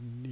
need.